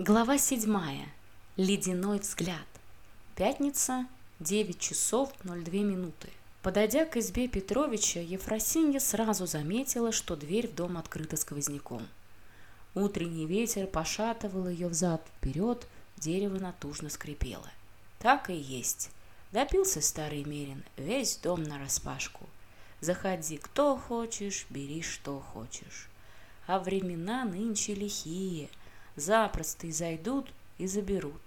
Глава седьмая. Ледяной взгляд. Пятница, 9 часов 02 минуты. Подойдя к избе Петровича, Ефросинья сразу заметила, что дверь в дом открыта сквозняком. Утренний ветер пошатывал ее взад-вперед, дерево натужно скрипело. Так и есть. Допился старый Мерин, весь дом нараспашку. Заходи кто хочешь, бери что хочешь. А времена нынче лихие – Запросто зайдут и заберут.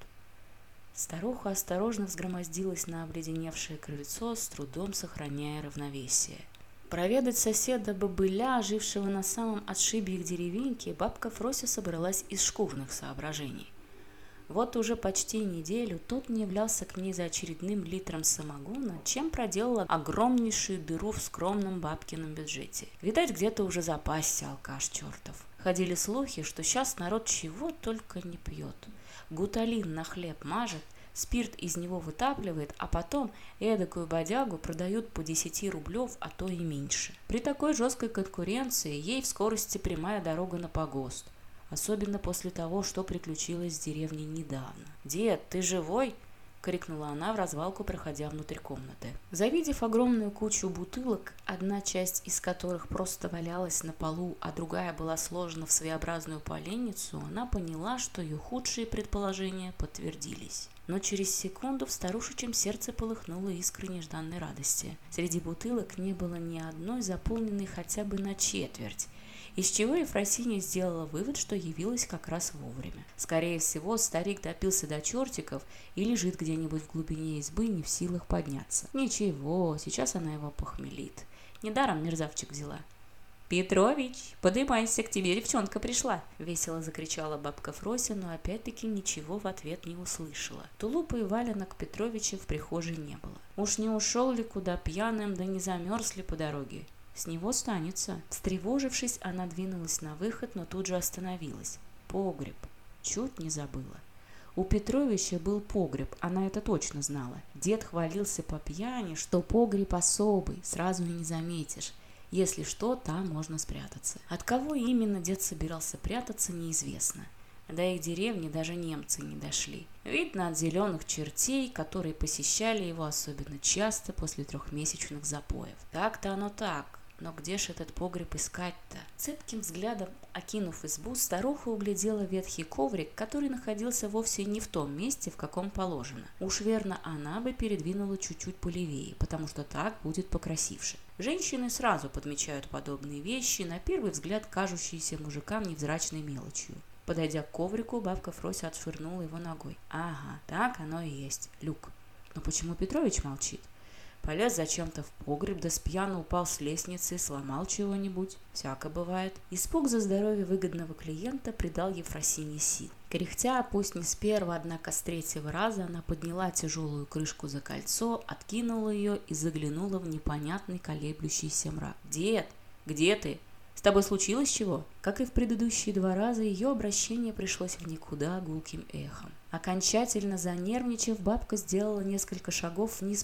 Старуха осторожно взгромоздилась на обледеневшее крыльцо, с трудом сохраняя равновесие. Проведать соседа бобыля, жившего на самом отшибе их деревеньки, бабка Фрося собралась из шкурных соображений. Вот уже почти неделю тот не являлся к ней за очередным литром самогона, чем проделала огромнейшую дыру в скромном бабкином бюджете. Видать, где-то уже запасся алкаш чертов. Ходили слухи, что сейчас народ чего только не пьет. Гуталин на хлеб мажет, спирт из него вытапливает, а потом эдакую бодягу продают по 10 рублев, а то и меньше. При такой жесткой конкуренции ей в скорости прямая дорога на погост особенно после того, что приключилось в деревне недавно. «Дед, ты живой?» — крикнула она в развалку, проходя внутрь комнаты. Завидев огромную кучу бутылок, одна часть из которых просто валялась на полу, а другая была сложена в своеобразную поленницу, она поняла, что ее худшие предположения подтвердились. Но через секунду в старушечьем сердце полыхнуло искры нежданной радости. Среди бутылок не было ни одной, заполненной хотя бы на четверть, из чего Ефросиния сделала вывод, что явилась как раз вовремя. Скорее всего, старик допился до чертиков и лежит где-нибудь в глубине избы, не в силах подняться. Ничего, сейчас она его похмелит. Недаром мерзавчик взяла. «Петрович, поднимайся к тебе девчонка пришла!» – весело закричала бабка Фрося, но опять-таки ничего в ответ не услышала. Тулупа и валенок Петровича в прихожей не было. Уж не ушел ли куда пьяным, да не замерз ли по дороге? С него станется. Встревожившись, она двинулась на выход, но тут же остановилась. Погреб. Чуть не забыла. У Петровича был погреб, она это точно знала. Дед хвалился по пьяни, что погреб особый, сразу не заметишь. Если что, там можно спрятаться. От кого именно дед собирался прятаться, неизвестно. До их деревни даже немцы не дошли. Видно от зеленых чертей, которые посещали его особенно часто после трехмесячных запоев. Так-то оно так. но где ж этот погреб искать-то? Цепким взглядом, окинув избу, старуха углядела ветхий коврик, который находился вовсе не в том месте, в каком положено. Уж верно, она бы передвинула чуть-чуть полевее, потому что так будет покрасивше. Женщины сразу подмечают подобные вещи, на первый взгляд кажущиеся мужикам невзрачной мелочью. Подойдя к коврику, бабка Фрося отшвырнула его ногой. Ага, так оно и есть, люк. Но почему Петрович молчит? Полез зачем-то в погреб, да спьяно упал с лестницы, сломал чего-нибудь. Всяко бывает. Испуг за здоровье выгодного клиента придал Ефросине сил. Кряхтя, пусть не с первого, однако с третьего раза, она подняла тяжелую крышку за кольцо, откинула ее и заглянула в непонятный колеблющийся мрак. «Дед, где ты?» С тобой случилось чего?» Как и в предыдущие два раза, ее обращение пришлось в никуда гулким эхом. Окончательно занервничав, бабка сделала несколько шагов вниз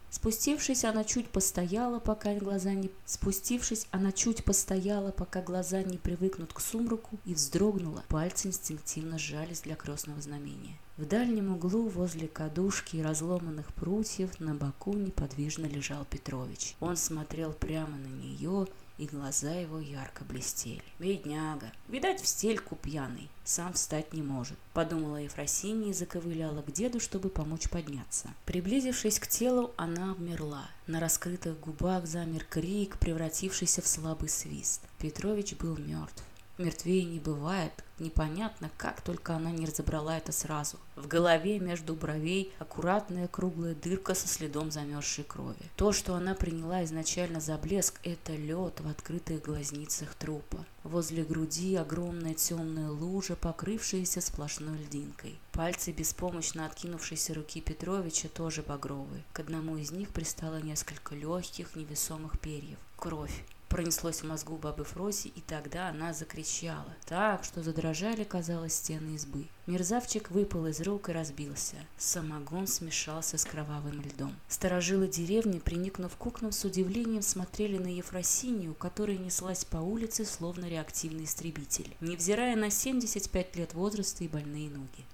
по Спустившись, она чуть постояла, пока глаза не... Спустившись, она чуть постояла, пока глаза не привыкнут к сумраку, и вздрогнула. Пальцы инстинктивно сжались для крестного знамения. В дальнем углу, возле кадушки и разломанных прутьев, на боку неподвижно лежал Петрович. Он смотрел прямо на нее, и глаза его ярко блестели. «Бедняга! Видать, в стельку пьяный. Сам встать не может», — подумала Ефросинья и заковыляла к деду, чтобы помочь подняться. Приблизившись к телу, она обмерла. На раскрытых губах замер крик, превратившийся в слабый свист. Петрович был мертв. Мертвее не бывает. Непонятно, как только она не разобрала это сразу. В голове между бровей аккуратная круглая дырка со следом замерзшей крови. То, что она приняла изначально за блеск, это лед в открытых глазницах трупа. Возле груди огромная темная лужа, покрывшаяся сплошной льдинкой. Пальцы беспомощно откинувшейся руки Петровича тоже багровые. К одному из них пристало несколько легких невесомых перьев. Кровь. Пронеслось в мозгу бабы Фроси, и тогда она закричала, так, что задрожали, казалось, стены избы. Мерзавчик выпал из рук и разбился. Самогон смешался с кровавым льдом. Сторожилы деревни, приникнув к окнам, с удивлением смотрели на Ефросинию, которая неслась по улице, словно реактивный истребитель, невзирая на 75 лет возраста и больные ноги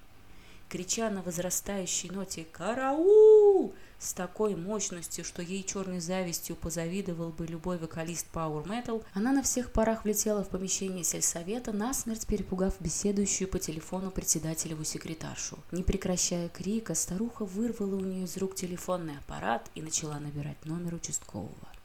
крича на возрастающей ноте «Караул!» С такой мощностью, что ей черной завистью позавидовал бы любой вокалист Power Metal, она на всех парах влетела в помещение сельсовета, насмерть перепугав беседующую по телефону председателеву секретаршу. Не прекращая крика, старуха вырвала у нее из рук телефонный аппарат и начала набирать номер участкового.